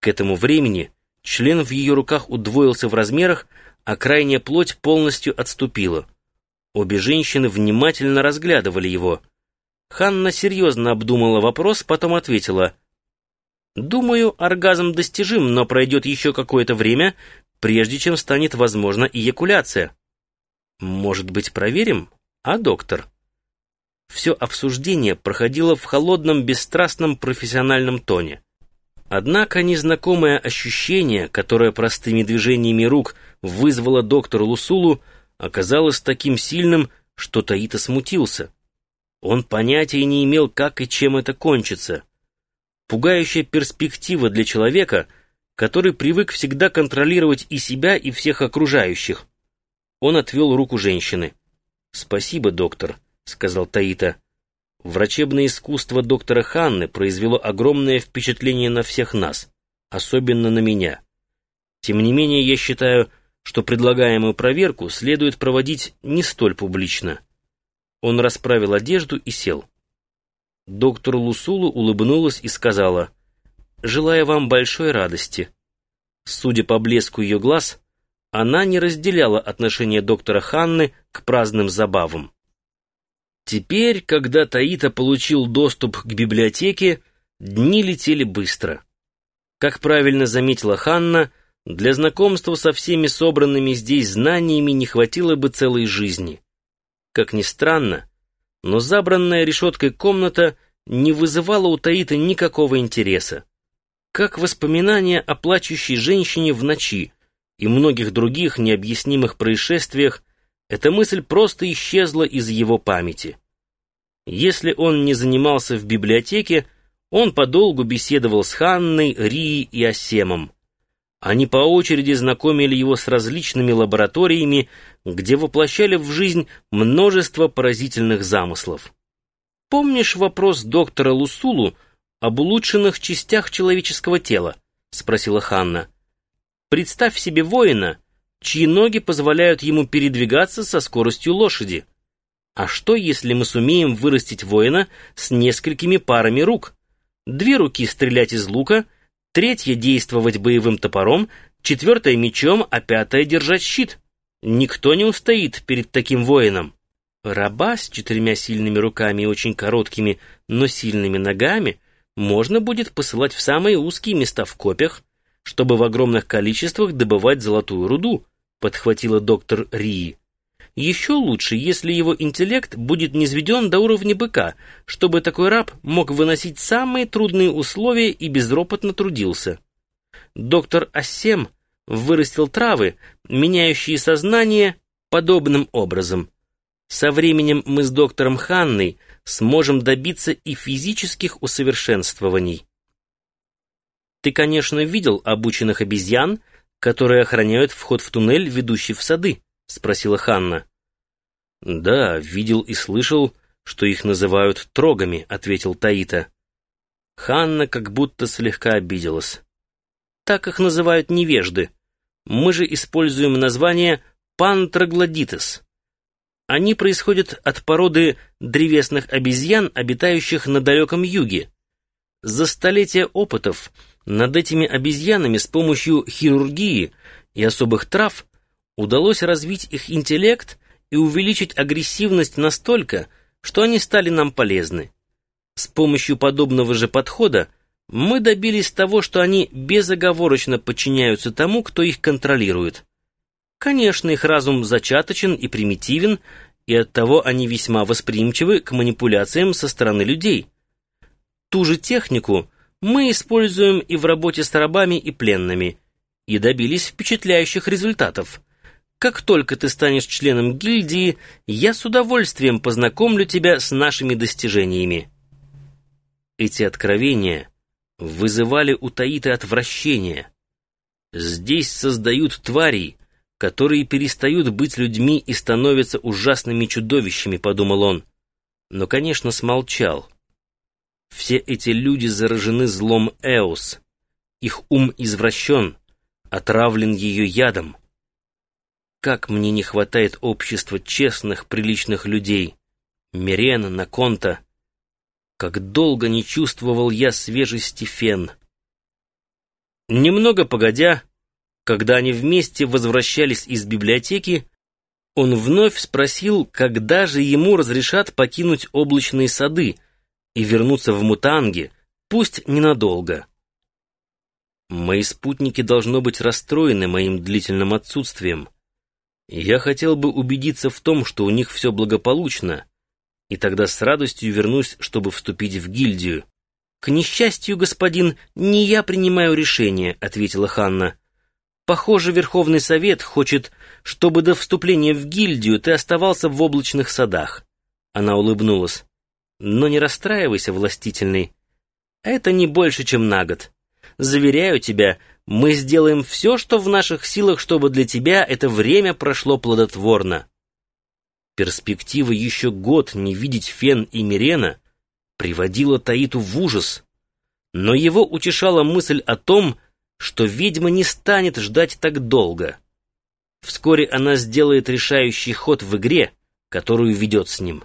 К этому времени член в ее руках удвоился в размерах, а крайняя плоть полностью отступила. Обе женщины внимательно разглядывали его. Ханна серьезно обдумала вопрос, потом ответила. «Думаю, оргазм достижим, но пройдет еще какое-то время, прежде чем станет возможна эякуляция. Может быть, проверим, а, доктор?» Все обсуждение проходило в холодном, бесстрастном профессиональном тоне. Однако незнакомое ощущение, которое простыми движениями рук вызвало доктор Лусулу, оказалось таким сильным, что Таита смутился. Он понятия не имел, как и чем это кончится. Пугающая перспектива для человека, который привык всегда контролировать и себя, и всех окружающих. Он отвел руку женщины. «Спасибо, доктор», — сказал Таита. Врачебное искусство доктора Ханны произвело огромное впечатление на всех нас, особенно на меня. Тем не менее, я считаю, что предлагаемую проверку следует проводить не столь публично. Он расправил одежду и сел. Доктор Лусулу улыбнулась и сказала, «Желаю вам большой радости». Судя по блеску ее глаз, она не разделяла отношение доктора Ханны к праздным забавам. Теперь, когда Таита получил доступ к библиотеке, дни летели быстро. Как правильно заметила Ханна, для знакомства со всеми собранными здесь знаниями не хватило бы целой жизни. Как ни странно, но забранная решеткой комната не вызывала у Таита никакого интереса. Как воспоминания о плачущей женщине в ночи и многих других необъяснимых происшествиях, эта мысль просто исчезла из его памяти. Если он не занимался в библиотеке, он подолгу беседовал с Ханной, Рией и Асемом. Они по очереди знакомили его с различными лабораториями, где воплощали в жизнь множество поразительных замыслов. «Помнишь вопрос доктора Лусулу об улучшенных частях человеческого тела?» — спросила Ханна. «Представь себе воина, чьи ноги позволяют ему передвигаться со скоростью лошади. А что, если мы сумеем вырастить воина с несколькими парами рук? Две руки стрелять из лука, третья действовать боевым топором, четвертая мечом, а пятая держать щит. Никто не устоит перед таким воином. Раба с четырьмя сильными руками и очень короткими, но сильными ногами можно будет посылать в самые узкие места в копьях, чтобы в огромных количествах добывать золотую руду, подхватила доктор Рии. Еще лучше, если его интеллект будет низведен до уровня быка, чтобы такой раб мог выносить самые трудные условия и безропотно трудился. Доктор Ассем вырастил травы, меняющие сознание подобным образом. Со временем мы с доктором Ханной сможем добиться и физических усовершенствований. Ты, конечно, видел обученных обезьян, которые охраняют вход в туннель, ведущий в сады, спросила Ханна. Да, видел и слышал, что их называют трогами, ответил Таита. Ханна как будто слегка обиделась. Так их называют невежды. Мы же используем название пантроглодитес. Они происходят от породы древесных обезьян, обитающих на далеком юге. За столетия опытов над этими обезьянами с помощью хирургии и особых трав удалось развить их интеллект и увеличить агрессивность настолько, что они стали нам полезны. С помощью подобного же подхода мы добились того, что они безоговорочно подчиняются тому, кто их контролирует. Конечно, их разум зачаточен и примитивен, и оттого они весьма восприимчивы к манипуляциям со стороны людей. Ту же технику мы используем и в работе с рабами и пленными, и добились впечатляющих результатов. Как только ты станешь членом гильдии, я с удовольствием познакомлю тебя с нашими достижениями». Эти откровения вызывали у Таита отвращение. Здесь создают тварей, которые перестают быть людьми и становятся ужасными чудовищами, подумал он. Но, конечно, смолчал. Все эти люди заражены злом Эос. Их ум извращен, отравлен ее ядом. Как мне не хватает общества честных, приличных людей. Мирена, Наконта. Как долго не чувствовал я свежести фен. Немного погодя, когда они вместе возвращались из библиотеки, он вновь спросил, когда же ему разрешат покинуть облачные сады и вернуться в Мутанги, пусть ненадолго. Мои спутники должно быть расстроены моим длительным отсутствием. Я хотел бы убедиться в том, что у них все благополучно, и тогда с радостью вернусь, чтобы вступить в гильдию. «К несчастью, господин, не я принимаю решение», — ответила Ханна. «Похоже, Верховный Совет хочет, чтобы до вступления в гильдию ты оставался в облачных садах». Она улыбнулась. «Но не расстраивайся, властительный. Это не больше, чем на год. Заверяю тебя, мы сделаем все, что в наших силах, чтобы для тебя это время прошло плодотворно». Перспектива еще год не видеть Фен и Мирена приводила Таиту в ужас, но его утешала мысль о том, что ведьма не станет ждать так долго. Вскоре она сделает решающий ход в игре, которую ведет с ним.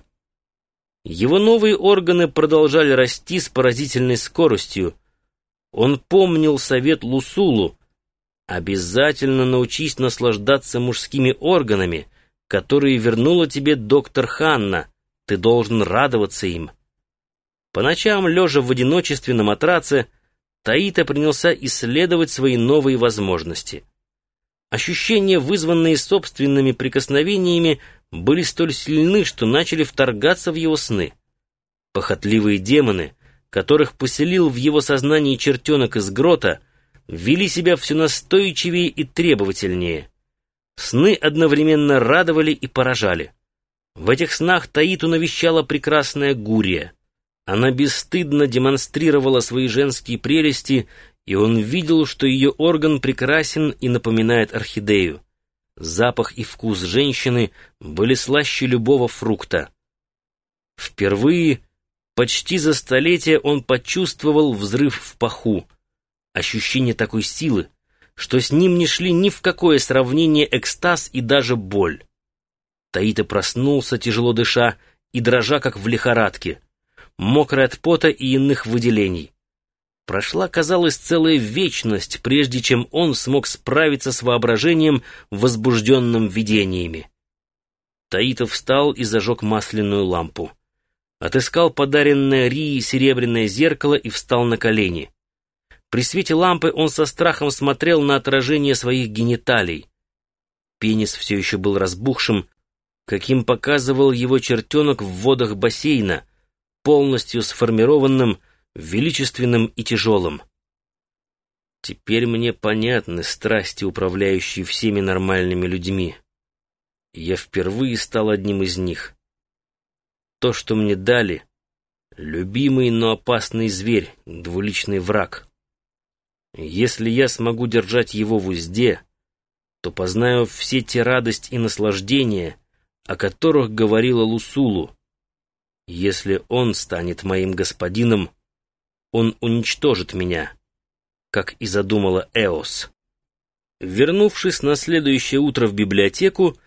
Его новые органы продолжали расти с поразительной скоростью. Он помнил совет Лусулу. «Обязательно научись наслаждаться мужскими органами», которые вернула тебе доктор Ханна. Ты должен радоваться им. По ночам, лежа в одиночестве на матраце, Таита принялся исследовать свои новые возможности. Ощущения, вызванные собственными прикосновениями, были столь сильны, что начали вторгаться в его сны. Похотливые демоны, которых поселил в его сознании чертенок из грота, вели себя все настойчивее и требовательнее. Сны одновременно радовали и поражали. В этих снах Таиту навещала прекрасная Гурия. Она бесстыдно демонстрировала свои женские прелести, и он видел, что ее орган прекрасен и напоминает орхидею. Запах и вкус женщины были слаще любого фрукта. Впервые, почти за столетие, он почувствовал взрыв в паху. Ощущение такой силы, что с ним не шли ни в какое сравнение экстаз и даже боль. Таита проснулся, тяжело дыша, и дрожа, как в лихорадке, мокрый от пота и иных выделений. Прошла, казалось, целая вечность, прежде чем он смог справиться с воображением, возбужденным видениями. Таитов встал и зажег масляную лампу. Отыскал подаренное Рии серебряное зеркало и встал на колени. При свете лампы он со страхом смотрел на отражение своих гениталий. Пенис все еще был разбухшим, каким показывал его чертенок в водах бассейна, полностью сформированным, величественным и тяжелым. Теперь мне понятны страсти, управляющие всеми нормальными людьми. Я впервые стал одним из них. То, что мне дали — любимый, но опасный зверь, двуличный враг. Если я смогу держать его в узде, то познаю все те радость и наслаждения, о которых говорила Лусулу. Если он станет моим господином, он уничтожит меня, как и задумала Эос. Вернувшись на следующее утро в библиотеку,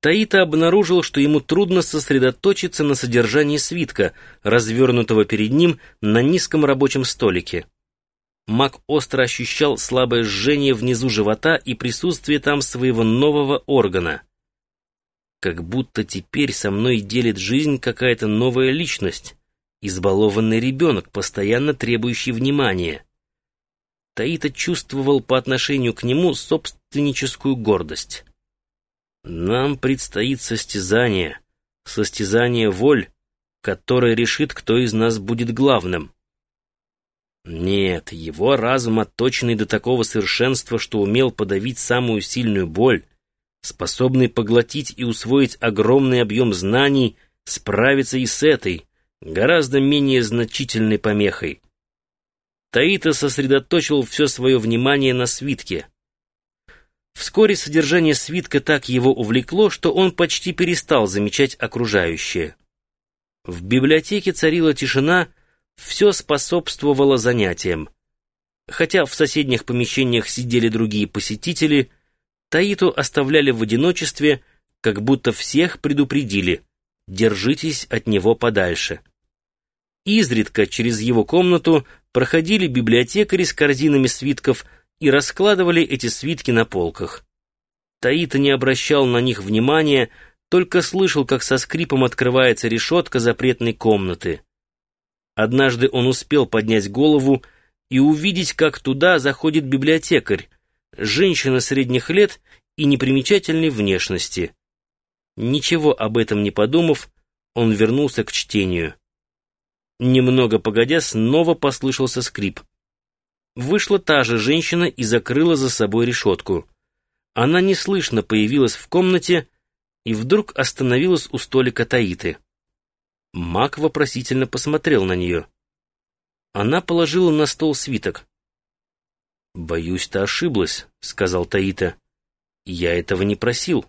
Таита обнаружил, что ему трудно сосредоточиться на содержании свитка, развернутого перед ним на низком рабочем столике. Мак остро ощущал слабое жжение внизу живота и присутствие там своего нового органа. Как будто теперь со мной делит жизнь какая-то новая личность, избалованный ребенок, постоянно требующий внимания. Таита чувствовал по отношению к нему собственническую гордость. Нам предстоит состязание, состязание воль, которое решит, кто из нас будет главным. Нет, его разум отточенный до такого совершенства, что умел подавить самую сильную боль, способный поглотить и усвоить огромный объем знаний, справиться и с этой, гораздо менее значительной помехой. Таита сосредоточил все свое внимание на свитке. Вскоре содержание свитка так его увлекло, что он почти перестал замечать окружающее. В библиотеке царила тишина, все способствовало занятиям. Хотя в соседних помещениях сидели другие посетители, Таиту оставляли в одиночестве, как будто всех предупредили «держитесь от него подальше». Изредка через его комнату проходили библиотекари с корзинами свитков и раскладывали эти свитки на полках. Таита не обращал на них внимания, только слышал, как со скрипом открывается решетка запретной комнаты. Однажды он успел поднять голову и увидеть, как туда заходит библиотекарь, женщина средних лет и непримечательной внешности. Ничего об этом не подумав, он вернулся к чтению. Немного погодя, снова послышался скрип. Вышла та же женщина и закрыла за собой решетку. Она неслышно появилась в комнате и вдруг остановилась у столика Таиты. Мак вопросительно посмотрел на нее. Она положила на стол свиток. «Боюсь, ты ошиблась», — сказал Таита. «Я этого не просил».